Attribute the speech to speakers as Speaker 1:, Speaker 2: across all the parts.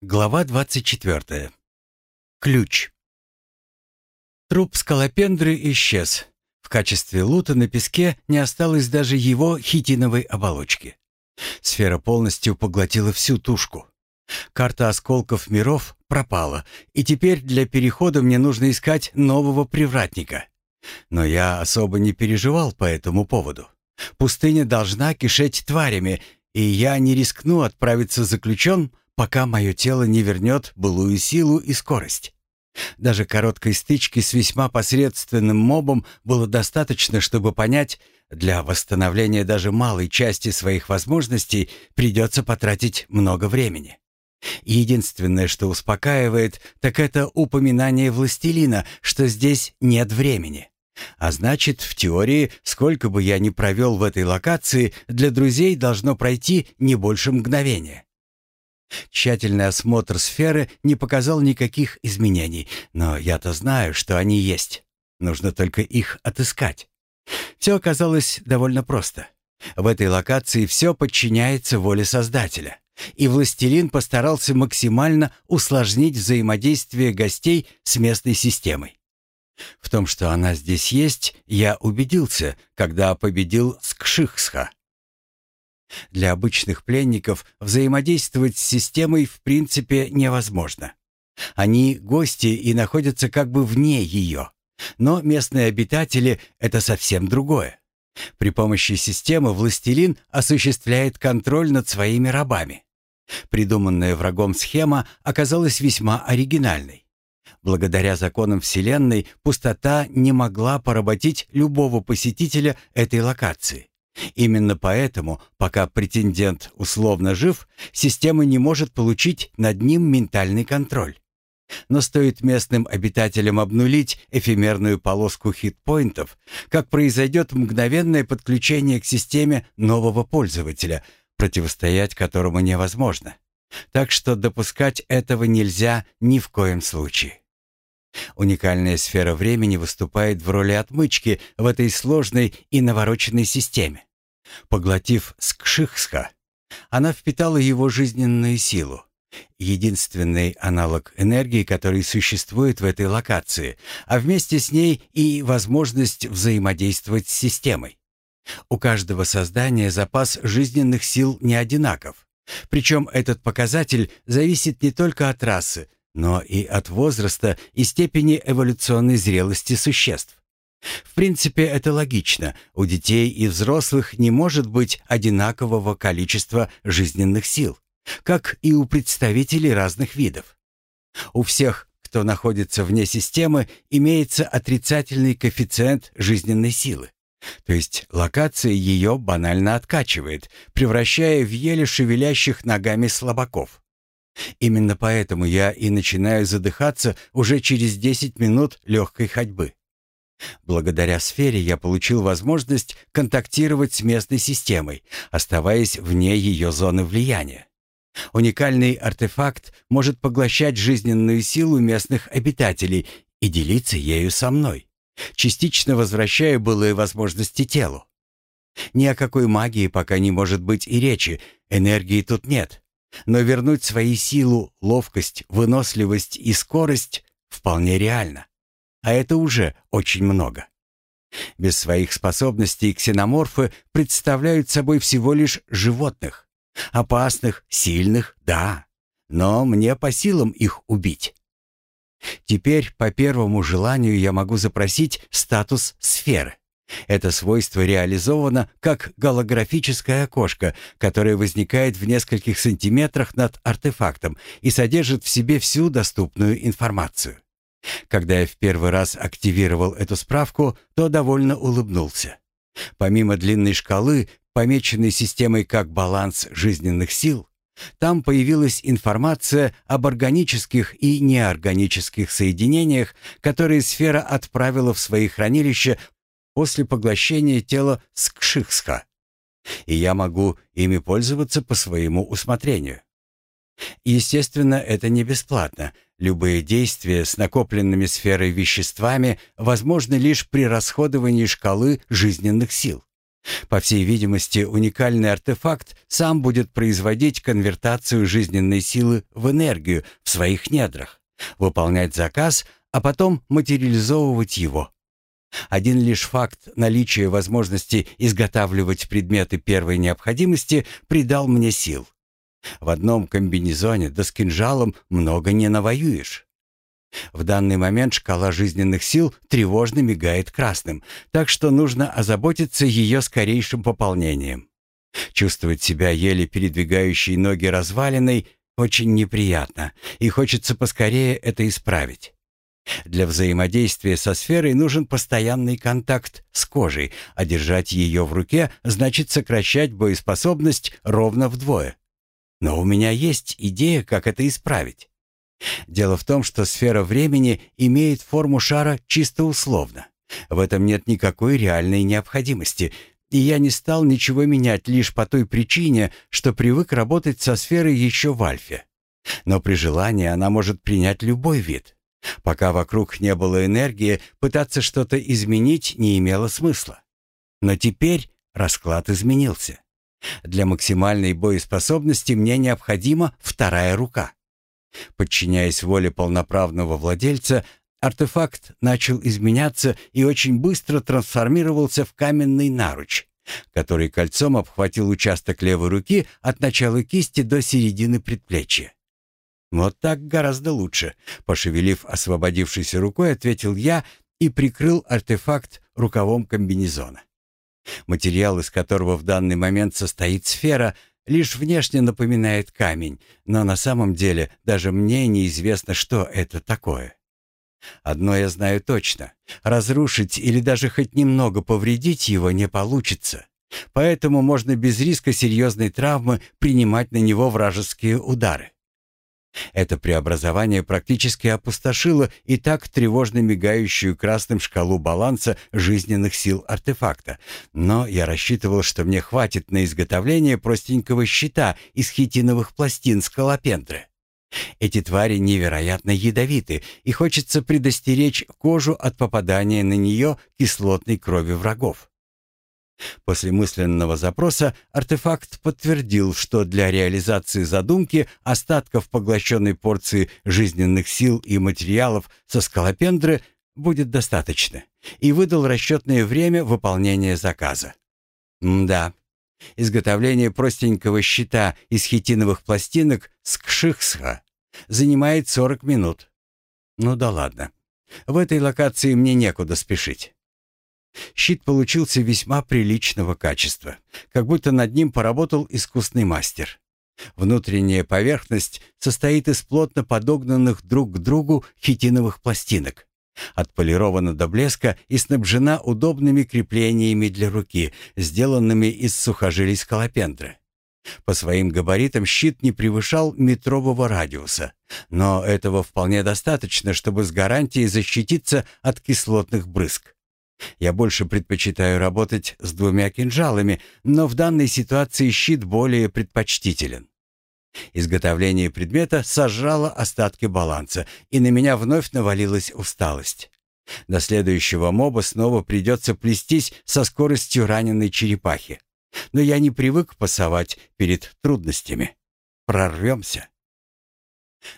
Speaker 1: Глава 24. Ключ. Труп скалопендры исчез. В качестве лута на песке не осталось даже его хитиновой оболочки. Сфера полностью поглотила всю тушку. Карта осколков миров пропала, и теперь для перехода мне нужно искать нового привратника. Но я особо не переживал по этому поводу. Пустыня должна кишеть тварями, и я не рискну отправиться заключен, пока мое тело не вернет былую силу и скорость. Даже короткой стычки с весьма посредственным мобом было достаточно, чтобы понять, для восстановления даже малой части своих возможностей придется потратить много времени. Единственное, что успокаивает, так это упоминание властелина, что здесь нет времени. А значит, в теории, сколько бы я ни провел в этой локации, для друзей должно пройти не больше мгновения. Тщательный осмотр сферы не показал никаких изменений, но я-то знаю, что они есть. Нужно только их отыскать. Все оказалось довольно просто. В этой локации все подчиняется воле Создателя, и властелин постарался максимально усложнить взаимодействие гостей с местной системой. В том, что она здесь есть, я убедился, когда победил Скшихсха. Для обычных пленников взаимодействовать с системой в принципе невозможно. Они гости и находятся как бы вне ее. Но местные обитатели — это совсем другое. При помощи системы властелин осуществляет контроль над своими рабами. Придуманная врагом схема оказалась весьма оригинальной. Благодаря законам Вселенной пустота не могла поработить любого посетителя этой локации. Именно поэтому, пока претендент условно жив, система не может получить над ним ментальный контроль. Но стоит местным обитателям обнулить эфемерную полоску хитпоинтов, как произойдет мгновенное подключение к системе нового пользователя, противостоять которому невозможно. Так что допускать этого нельзя ни в коем случае. Уникальная сфера времени выступает в роли отмычки в этой сложной и навороченной системе. Поглотив Скшихсха, она впитала его жизненную силу. Единственный аналог энергии, который существует в этой локации, а вместе с ней и возможность взаимодействовать с системой. У каждого создания запас жизненных сил не одинаков. Причем этот показатель зависит не только от расы, но и от возраста и степени эволюционной зрелости существ. В принципе, это логично. У детей и взрослых не может быть одинакового количества жизненных сил, как и у представителей разных видов. У всех, кто находится вне системы, имеется отрицательный коэффициент жизненной силы. То есть локация ее банально откачивает, превращая в еле шевелящих ногами слабаков. Именно поэтому я и начинаю задыхаться уже через 10 минут легкой ходьбы. Благодаря сфере я получил возможность контактировать с местной системой, оставаясь вне ее зоны влияния. Уникальный артефакт может поглощать жизненную силу местных обитателей и делиться ею со мной, частично возвращая былые возможности телу. Ни о какой магии пока не может быть и речи, энергии тут нет. Но вернуть свои силу, ловкость, выносливость и скорость вполне реально а это уже очень много. Без своих способностей ксеноморфы представляют собой всего лишь животных. Опасных, сильных, да, но мне по силам их убить. Теперь по первому желанию я могу запросить статус сферы. Это свойство реализовано как голографическое окошко, которое возникает в нескольких сантиметрах над артефактом и содержит в себе всю доступную информацию. Когда я в первый раз активировал эту справку, то довольно улыбнулся. Помимо длинной шкалы, помеченной системой как баланс жизненных сил, там появилась информация об органических и неорганических соединениях, которые сфера отправила в свои хранилища после поглощения тела Скшихска. И я могу ими пользоваться по своему усмотрению. Естественно, это не бесплатно. Любые действия с накопленными сферой веществами возможны лишь при расходовании шкалы жизненных сил. По всей видимости, уникальный артефакт сам будет производить конвертацию жизненной силы в энергию в своих недрах, выполнять заказ, а потом материализовывать его. Один лишь факт наличия возможности изготавливать предметы первой необходимости придал мне сил. В одном комбинезоне да с кинжалом много не навоюешь. В данный момент шкала жизненных сил тревожно мигает красным, так что нужно озаботиться ее скорейшим пополнением. Чувствовать себя еле передвигающей ноги развалиной очень неприятно, и хочется поскорее это исправить. Для взаимодействия со сферой нужен постоянный контакт с кожей, а держать ее в руке значит сокращать боеспособность ровно вдвое. Но у меня есть идея, как это исправить. Дело в том, что сфера времени имеет форму шара чисто условно. В этом нет никакой реальной необходимости, и я не стал ничего менять лишь по той причине, что привык работать со сферой еще в альфе. Но при желании она может принять любой вид. Пока вокруг не было энергии, пытаться что-то изменить не имело смысла. Но теперь расклад изменился. Для максимальной боеспособности мне необходима вторая рука. Подчиняясь воле полноправного владельца, артефакт начал изменяться и очень быстро трансформировался в каменный наруч, который кольцом обхватил участок левой руки от начала кисти до середины предплечья. «Вот так гораздо лучше», — пошевелив освободившейся рукой, ответил я и прикрыл артефакт рукавом комбинезона. Материал, из которого в данный момент состоит сфера, лишь внешне напоминает камень, но на самом деле даже мне неизвестно, что это такое. Одно я знаю точно. Разрушить или даже хоть немного повредить его не получится. Поэтому можно без риска серьезной травмы принимать на него вражеские удары. Это преобразование практически опустошило и так тревожно мигающую красным шкалу баланса жизненных сил артефакта. Но я рассчитывал, что мне хватит на изготовление простенького щита из хитиновых пластин скалопендры. Эти твари невероятно ядовиты, и хочется предостеречь кожу от попадания на нее кислотной крови врагов. После мысленного запроса артефакт подтвердил, что для реализации задумки остатков поглощенной порции жизненных сил и материалов со скалопендры будет достаточно, и выдал расчетное время выполнения заказа. М да, изготовление простенького щита из хитиновых пластинок с кшихсха занимает 40 минут. Ну да ладно. В этой локации мне некуда спешить. Щит получился весьма приличного качества, как будто над ним поработал искусный мастер. Внутренняя поверхность состоит из плотно подогнанных друг к другу хитиновых пластинок. Отполирована до блеска и снабжена удобными креплениями для руки, сделанными из сухожилий скалопендры. По своим габаритам щит не превышал метрового радиуса, но этого вполне достаточно, чтобы с гарантией защититься от кислотных брызг. Я больше предпочитаю работать с двумя кинжалами, но в данной ситуации щит более предпочтителен. Изготовление предмета сожрало остатки баланса, и на меня вновь навалилась усталость. До следующего моба снова придется плестись со скоростью раненой черепахи. Но я не привык пасовать перед трудностями. Прорвемся.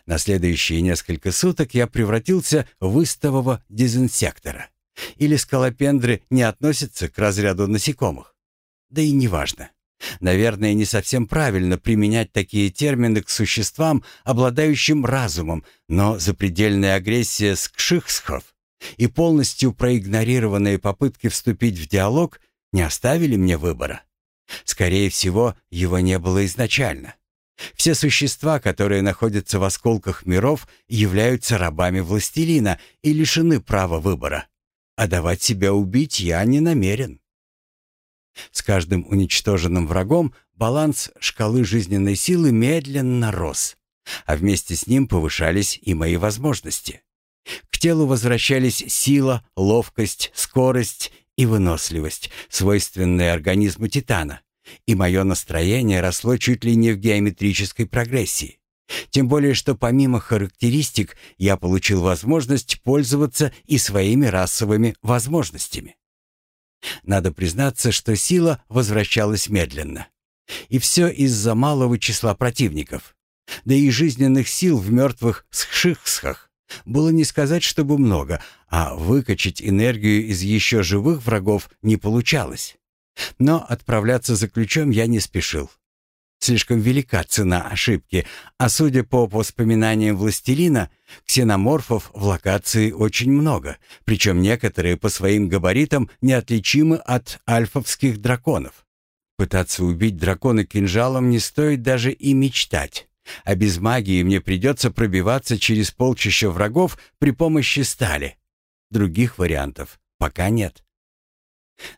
Speaker 1: На следующие несколько суток я превратился в истового дезинсектора. Или скалопендры не относятся к разряду насекомых? Да и неважно. Наверное, не совсем правильно применять такие термины к существам, обладающим разумом, но запредельная агрессия скшихсхов и полностью проигнорированные попытки вступить в диалог не оставили мне выбора. Скорее всего, его не было изначально. Все существа, которые находятся в осколках миров, являются рабами властелина и лишены права выбора а давать себя убить я не намерен. С каждым уничтоженным врагом баланс шкалы жизненной силы медленно рос, а вместе с ним повышались и мои возможности. К телу возвращались сила, ловкость, скорость и выносливость, свойственные организму Титана, и мое настроение росло чуть ли не в геометрической прогрессии. Тем более, что помимо характеристик я получил возможность пользоваться и своими расовыми возможностями. Надо признаться, что сила возвращалась медленно. И все из-за малого числа противников. Да и жизненных сил в мертвых схшихсхах было не сказать, чтобы много, а выкачать энергию из еще живых врагов не получалось. Но отправляться за ключом я не спешил. Слишком велика цена ошибки, а судя по воспоминаниям властелина, ксеноморфов в локации очень много, причем некоторые по своим габаритам неотличимы от альфовских драконов. Пытаться убить дракона кинжалом не стоит даже и мечтать. А без магии мне придется пробиваться через полчища врагов при помощи стали. Других вариантов пока нет.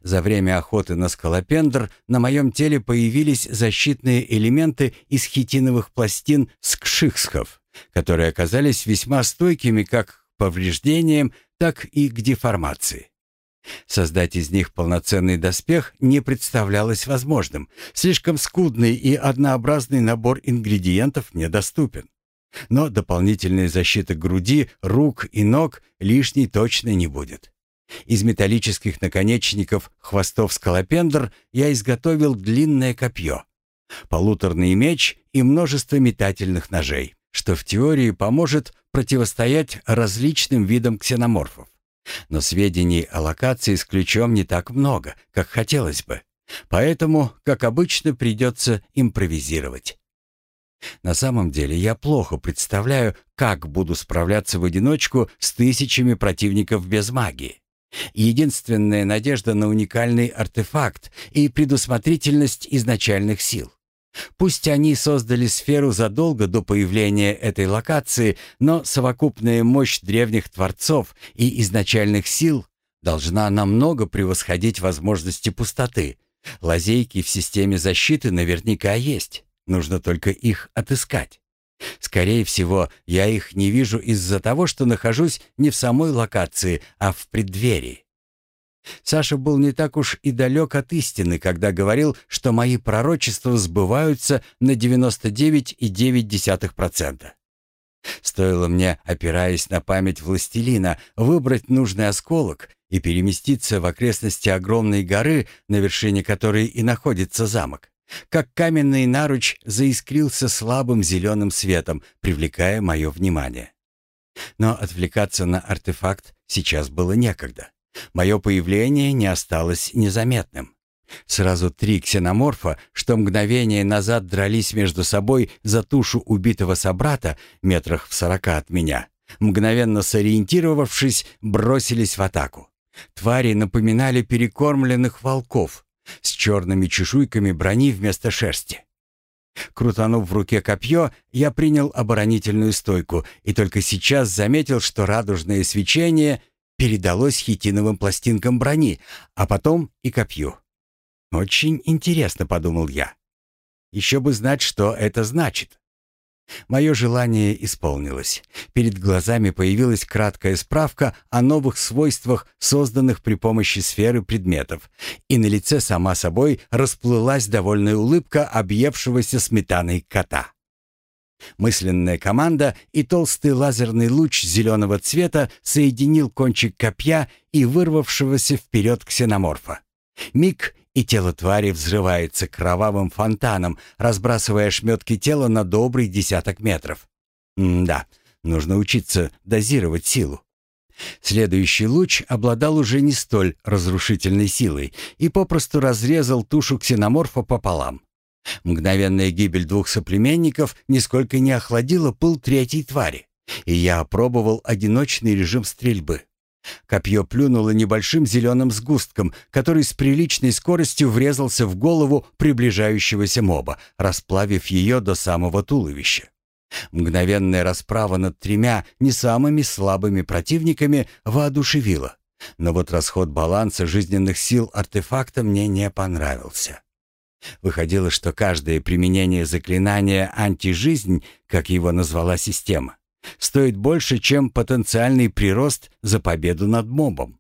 Speaker 1: За время охоты на скалопендр на моем теле появились защитные элементы из хитиновых пластин скшихсхов, которые оказались весьма стойкими как к повреждениям, так и к деформации. Создать из них полноценный доспех не представлялось возможным. Слишком скудный и однообразный набор ингредиентов недоступен. Но дополнительная защита груди, рук и ног лишней точно не будет. Из металлических наконечников хвостов скалопендр я изготовил длинное копье, полуторный меч и множество метательных ножей, что в теории поможет противостоять различным видам ксеноморфов. Но сведений о локации с ключом не так много, как хотелось бы. Поэтому, как обычно, придется импровизировать. На самом деле я плохо представляю, как буду справляться в одиночку с тысячами противников без магии. Единственная надежда на уникальный артефакт и предусмотрительность изначальных сил. Пусть они создали сферу задолго до появления этой локации, но совокупная мощь древних творцов и изначальных сил должна намного превосходить возможности пустоты. Лазейки в системе защиты наверняка есть, нужно только их отыскать. Скорее всего, я их не вижу из-за того, что нахожусь не в самой локации, а в преддверии. Саша был не так уж и далек от истины, когда говорил, что мои пророчества сбываются на 99,9%. Стоило мне, опираясь на память властелина, выбрать нужный осколок и переместиться в окрестности огромной горы, на вершине которой и находится замок, как каменный наруч заискрился слабым зеленым светом, привлекая мое внимание. Но отвлекаться на артефакт сейчас было некогда. Мое появление не осталось незаметным. Сразу три ксеноморфа, что мгновение назад дрались между собой за тушу убитого собрата метрах в сорока от меня, мгновенно сориентировавшись, бросились в атаку. Твари напоминали перекормленных волков с черными чешуйками брони вместо шерсти. Крутанув в руке копье, я принял оборонительную стойку и только сейчас заметил, что радужное свечение передалось хитиновым пластинкам брони, а потом и копью. «Очень интересно», — подумал я. «Еще бы знать, что это значит». Мое желание исполнилось. Перед глазами появилась краткая справка о новых свойствах, созданных при помощи сферы предметов, и на лице сама собой расплылась довольная улыбка объевшегося сметаной кота. Мысленная команда и толстый лазерный луч зеленого цвета соединил кончик копья и вырвавшегося вперед ксеноморфа. Миг, и тело твари взрывается кровавым фонтаном, разбрасывая шметки тела на добрый десяток метров. М да, нужно учиться дозировать силу. Следующий луч обладал уже не столь разрушительной силой и попросту разрезал тушу ксеноморфа пополам. Мгновенная гибель двух соплеменников нисколько не охладила пыл третьей твари, и я опробовал одиночный режим стрельбы. Копье плюнуло небольшим зеленым сгустком, который с приличной скоростью врезался в голову приближающегося моба, расплавив ее до самого туловища. Мгновенная расправа над тремя не самыми слабыми противниками воодушевила. Но вот расход баланса жизненных сил артефакта мне не понравился. Выходило, что каждое применение заклинания «антижизнь», как его назвала система, стоит больше, чем потенциальный прирост за победу над мобом.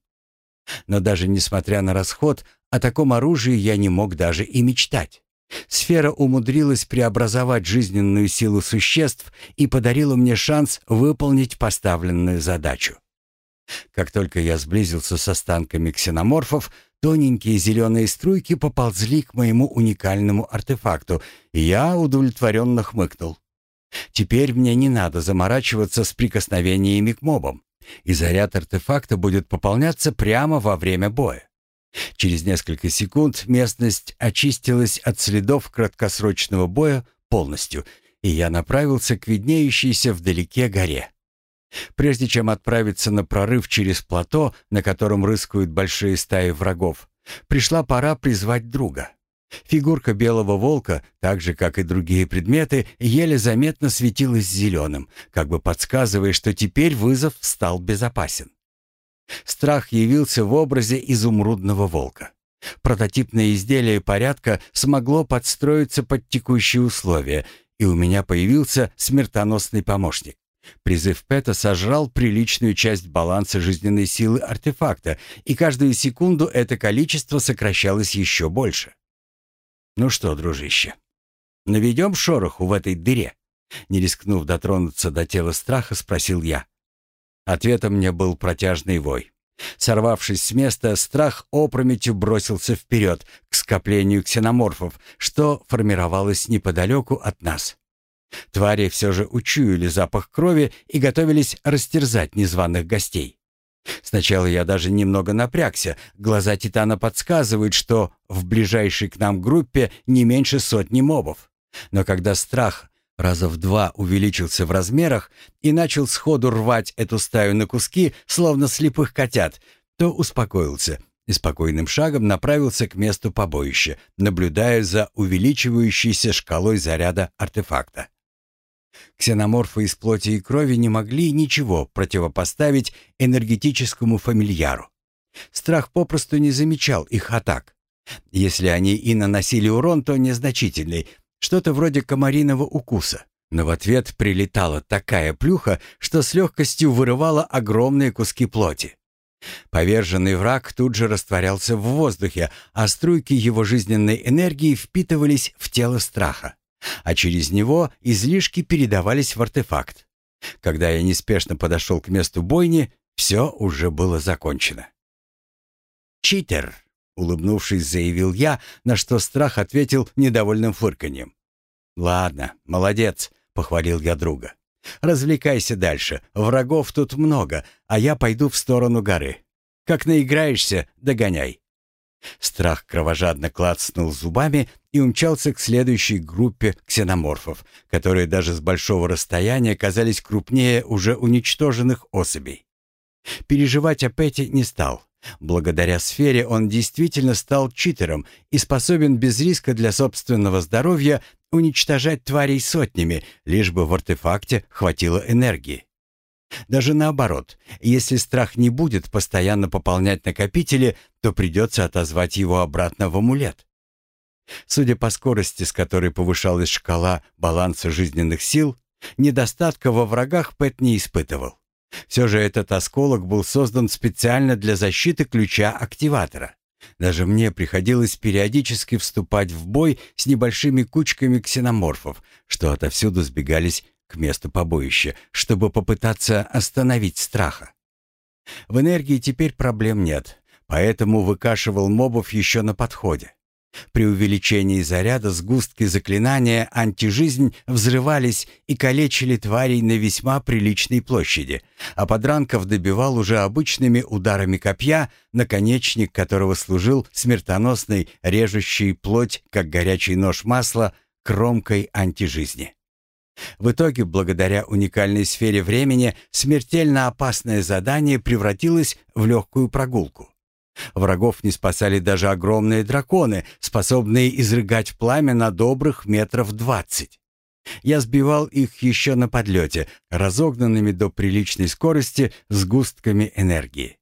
Speaker 1: Но даже несмотря на расход, о таком оружии я не мог даже и мечтать. Сфера умудрилась преобразовать жизненную силу существ и подарила мне шанс выполнить поставленную задачу. Как только я сблизился с останками ксеноморфов, Тоненькие зеленые струйки поползли к моему уникальному артефакту, и я удовлетворенно хмыкнул. Теперь мне не надо заморачиваться с прикосновениями к мобам, и заряд артефакта будет пополняться прямо во время боя. Через несколько секунд местность очистилась от следов краткосрочного боя полностью, и я направился к виднеющейся вдалеке горе. Прежде чем отправиться на прорыв через плато, на котором рыскают большие стаи врагов, пришла пора призвать друга. Фигурка белого волка, так же, как и другие предметы, еле заметно светилась зеленым, как бы подсказывая, что теперь вызов стал безопасен. Страх явился в образе изумрудного волка. Прототипное изделие порядка смогло подстроиться под текущие условия, и у меня появился смертоносный помощник. Призыв Пэта сожрал приличную часть баланса жизненной силы артефакта, и каждую секунду это количество сокращалось еще больше. «Ну что, дружище, наведем шороху в этой дыре?» Не рискнув дотронуться до тела страха, спросил я. Ответом мне был протяжный вой. Сорвавшись с места, страх опрометью бросился вперед к скоплению ксеноморфов, что формировалось неподалеку от нас. Твари все же учуяли запах крови и готовились растерзать незваных гостей. Сначала я даже немного напрягся. Глаза Титана подсказывают, что в ближайшей к нам группе не меньше сотни мобов. Но когда страх раза в два увеличился в размерах и начал сходу рвать эту стаю на куски, словно слепых котят, то успокоился и спокойным шагом направился к месту побоища, наблюдая за увеличивающейся шкалой заряда артефакта. Ксеноморфы из плоти и крови не могли ничего противопоставить энергетическому фамильяру. Страх попросту не замечал их атак. Если они и наносили урон, то незначительный, что-то вроде комариного укуса. Но в ответ прилетала такая плюха, что с легкостью вырывала огромные куски плоти. Поверженный враг тут же растворялся в воздухе, а струйки его жизненной энергии впитывались в тело страха а через него излишки передавались в артефакт. Когда я неспешно подошел к месту бойни, все уже было закончено. «Читер!» — улыбнувшись, заявил я, на что страх ответил недовольным фырканьем. «Ладно, молодец», — похвалил я друга. «Развлекайся дальше, врагов тут много, а я пойду в сторону горы. Как наиграешься, догоняй». Страх кровожадно клацнул зубами и умчался к следующей группе ксеноморфов, которые даже с большого расстояния казались крупнее уже уничтоженных особей. Переживать о Пэте не стал. Благодаря сфере он действительно стал читером и способен без риска для собственного здоровья уничтожать тварей сотнями, лишь бы в артефакте хватило энергии. Даже наоборот, если страх не будет постоянно пополнять накопители, то придется отозвать его обратно в амулет. Судя по скорости, с которой повышалась шкала баланса жизненных сил, недостатка во врагах Пэт не испытывал. Все же этот осколок был создан специально для защиты ключа-активатора. Даже мне приходилось периодически вступать в бой с небольшими кучками ксеноморфов, что отовсюду сбегались к месту побоища, чтобы попытаться остановить страха. В энергии теперь проблем нет, поэтому выкашивал мобов еще на подходе. При увеличении заряда сгустки заклинания «Антижизнь» взрывались и калечили тварей на весьма приличной площади, а подранков добивал уже обычными ударами копья, наконечник которого служил смертоносной, режущей плоть, как горячий нож масла, кромкой антижизни. В итоге, благодаря уникальной сфере времени, смертельно опасное задание превратилось в легкую прогулку. Врагов не спасали даже огромные драконы, способные изрыгать пламя на добрых метров двадцать. Я сбивал их еще на подлете, разогнанными до приличной скорости сгустками энергии.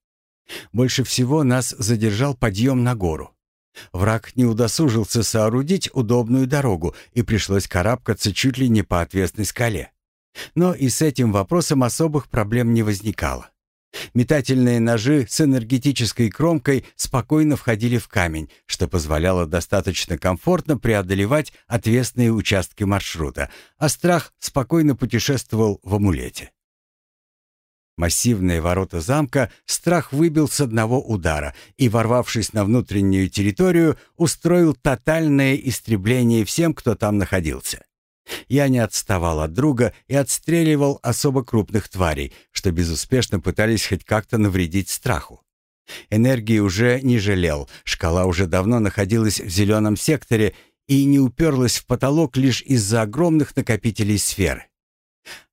Speaker 1: Больше всего нас задержал подъем на гору. Враг не удосужился соорудить удобную дорогу, и пришлось карабкаться чуть ли не по отвесной скале. Но и с этим вопросом особых проблем не возникало. Метательные ножи с энергетической кромкой спокойно входили в камень, что позволяло достаточно комфортно преодолевать отвесные участки маршрута, а страх спокойно путешествовал в амулете. Массивные ворота замка страх выбил с одного удара и, ворвавшись на внутреннюю территорию, устроил тотальное истребление всем, кто там находился. Я не отставал от друга и отстреливал особо крупных тварей, что безуспешно пытались хоть как-то навредить страху. Энергии уже не жалел, шкала уже давно находилась в зеленом секторе и не уперлась в потолок лишь из-за огромных накопителей сферы.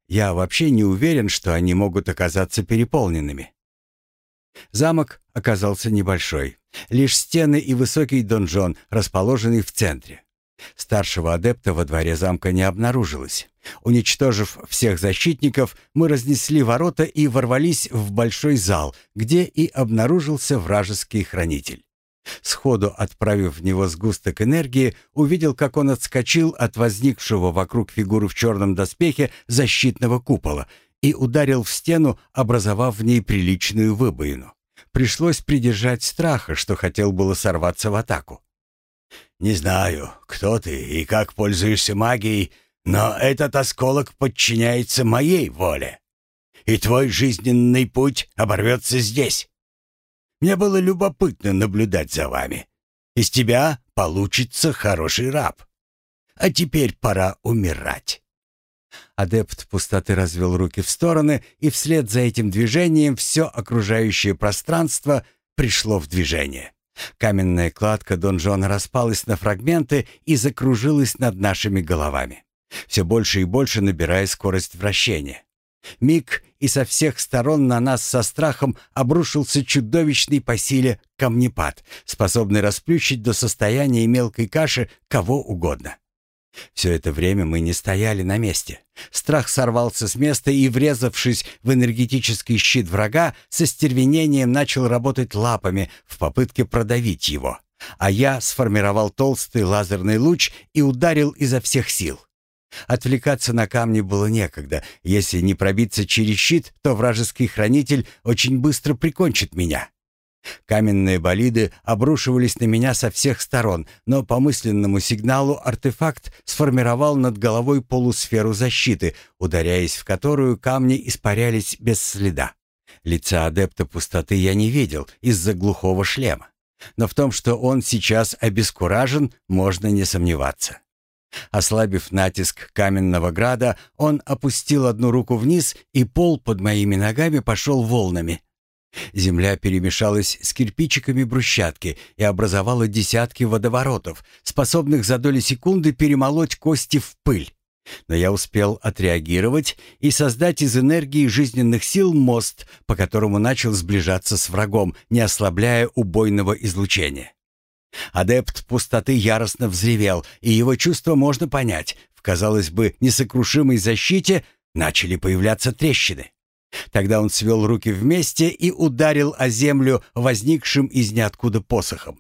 Speaker 1: Я вообще не уверен, что они могут оказаться переполненными. Замок оказался небольшой. Лишь стены и высокий донжон, расположенный в центре. Старшего адепта во дворе замка не обнаружилось. Уничтожив всех защитников, мы разнесли ворота и ворвались в большой зал, где и обнаружился вражеский хранитель. Сходу отправив в него сгусток энергии, увидел, как он отскочил от возникшего вокруг фигуры в черном доспехе защитного купола и ударил в стену, образовав в ней приличную выбоину. Пришлось придержать страха, что хотел было сорваться в атаку.
Speaker 2: «Не знаю, кто ты и как пользуешься магией, но этот осколок подчиняется моей воле, и твой жизненный путь оборвется здесь. Мне было любопытно наблюдать за вами. Из тебя получится хороший раб. А теперь пора умирать».
Speaker 1: Адепт пустоты развел руки в стороны, и вслед за этим движением все окружающее пространство пришло в движение. Каменная кладка донжона распалась на фрагменты и закружилась над нашими головами, все больше и больше набирая скорость вращения. Миг, и со всех сторон на нас со страхом обрушился чудовищный по силе камнепад, способный расплющить до состояния мелкой каши кого угодно. Все это время мы не стояли на месте. Страх сорвался с места и, врезавшись в энергетический щит врага, со стервенением начал работать лапами в попытке продавить его. А я сформировал толстый лазерный луч и ударил изо всех сил. Отвлекаться на камни было некогда. Если не пробиться через щит, то вражеский хранитель очень быстро прикончит меня. Каменные болиды обрушивались на меня со всех сторон, но по мысленному сигналу артефакт сформировал над головой полусферу защиты, ударяясь в которую камни испарялись без следа. Лица адепта пустоты я не видел из-за глухого шлема. Но в том, что он сейчас обескуражен, можно не сомневаться. Ослабив натиск каменного града, он опустил одну руку вниз, и пол под моими ногами пошел волнами. Земля перемешалась с кирпичиками брусчатки и образовала десятки водоворотов, способных за доли секунды перемолоть кости в пыль. Но я успел отреагировать и создать из энергии жизненных сил мост, по которому начал сближаться с врагом, не ослабляя убойного излучения. Адепт пустоты яростно взревел, и его чувство можно понять. В, казалось бы, несокрушимой защите начали появляться трещины. Тогда он свел руки вместе и ударил о землю возникшим из ниоткуда посохом.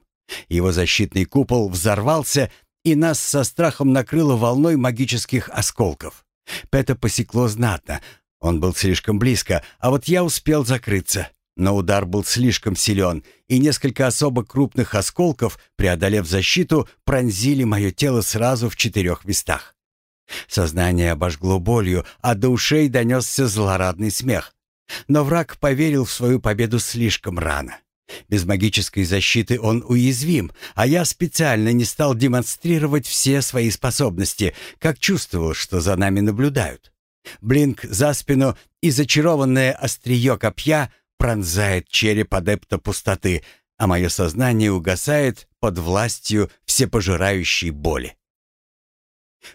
Speaker 1: Его защитный купол взорвался, и нас со страхом накрыло волной магических осколков. Пэта посекло знатно. Он был слишком близко, а вот я успел закрыться. Но удар был слишком силен, и несколько особо крупных осколков, преодолев защиту, пронзили мое тело сразу в четырех местах. Сознание обожгло болью, а до ушей донесся злорадный смех. Но враг поверил в свою победу слишком рано. Без магической защиты он уязвим, а я специально не стал демонстрировать все свои способности, как чувствовал, что за нами наблюдают. Блинк за спину и зачарованное острие копья пронзает череп адепта пустоты, а мое сознание угасает под властью всепожирающей боли.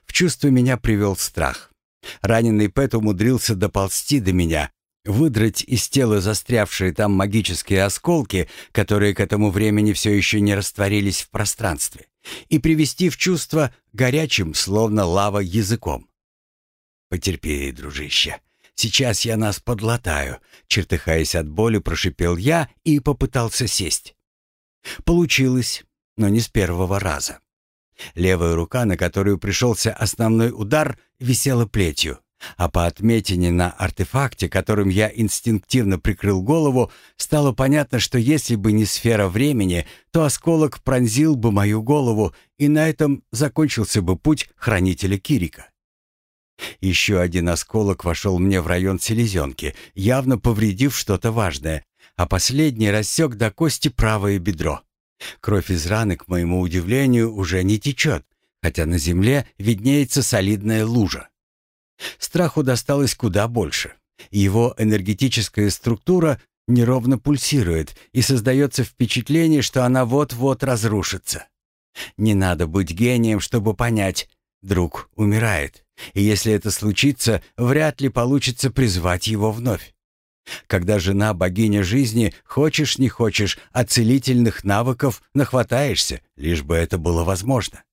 Speaker 1: В чувство меня привел страх. Раненый Пэт умудрился доползти до меня, выдрать из тела застрявшие там магические осколки, которые к этому времени все еще не растворились в пространстве, и привести в чувство горячим, словно лава, языком. «Потерпи, дружище. Сейчас я нас подлатаю», — чертыхаясь от боли, прошипел я и попытался сесть. Получилось, но не с первого раза. Левая рука, на которую пришелся основной удар, висела плетью, а по отметине на артефакте, которым я инстинктивно прикрыл голову, стало понятно, что если бы не сфера времени, то осколок пронзил бы мою голову, и на этом закончился бы путь хранителя Кирика. Еще один осколок вошел мне в район селезенки, явно повредив что-то важное, а последний рассек до кости правое бедро. Кровь из раны, к моему удивлению, уже не течет, хотя на земле виднеется солидная лужа. Страху досталось куда больше. Его энергетическая структура неровно пульсирует, и создается впечатление, что она вот-вот разрушится. Не надо быть гением, чтобы понять, друг умирает, и если это случится, вряд ли получится призвать его вновь. Когда жена богиня жизни, хочешь не хочешь, а целительных навыков нахватаешься, лишь бы это было возможно.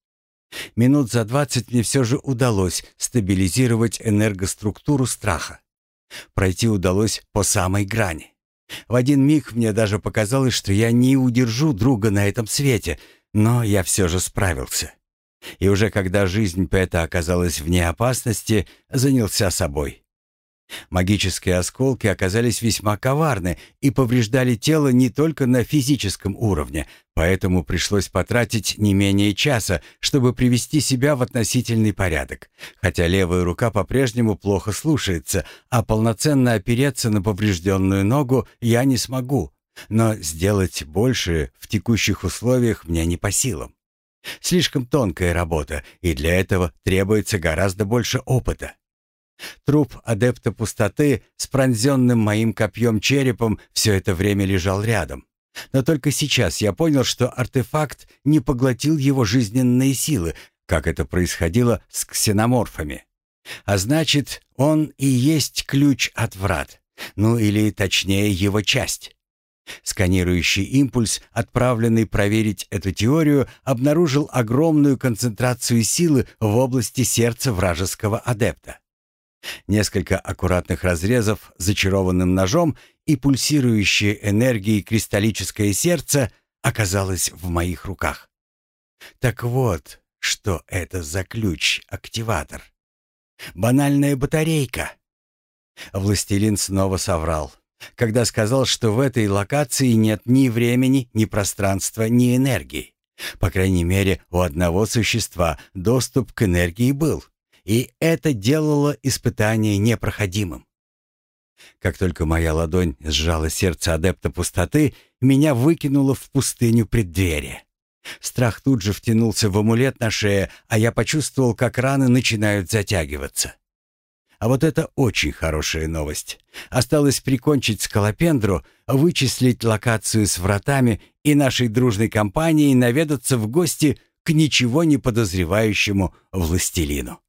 Speaker 1: Минут за двадцать мне все же удалось стабилизировать энергоструктуру страха. Пройти удалось по самой грани. В один миг мне даже показалось, что я не удержу друга на этом свете, но я все же справился. И уже когда жизнь Пэта оказалась вне опасности, занялся собой. Магические осколки оказались весьма коварны и повреждали тело не только на физическом уровне, поэтому пришлось потратить не менее часа, чтобы привести себя в относительный порядок. Хотя левая рука по-прежнему плохо слушается, а полноценно опереться на поврежденную ногу я не смогу, но сделать больше в текущих условиях мне не по силам. Слишком тонкая работа, и для этого требуется гораздо больше опыта. Труп адепта пустоты с пронзенным моим копьем черепом все это время лежал рядом. Но только сейчас я понял, что артефакт не поглотил его жизненные силы, как это происходило с ксеноморфами. А значит, он и есть ключ от врат, ну или точнее его часть. Сканирующий импульс, отправленный проверить эту теорию, обнаружил огромную концентрацию силы в области сердца вражеского адепта. Несколько аккуратных разрезов зачарованным ножом и пульсирующее энергией кристаллическое сердце оказалось в моих руках. Так вот, что это за ключ-активатор? Банальная батарейка. Властелин снова соврал, когда сказал, что в этой локации нет ни времени, ни пространства, ни энергии. По крайней мере, у одного существа доступ к энергии был и это делало испытание непроходимым. Как только моя ладонь сжала сердце адепта пустоты, меня выкинуло в пустыню преддверия. Страх тут же втянулся в амулет на шее, а я почувствовал, как раны начинают затягиваться. А вот это очень хорошая новость. Осталось прикончить скалопендру, вычислить локацию с вратами и нашей дружной компанией наведаться в гости к ничего не подозревающему властелину.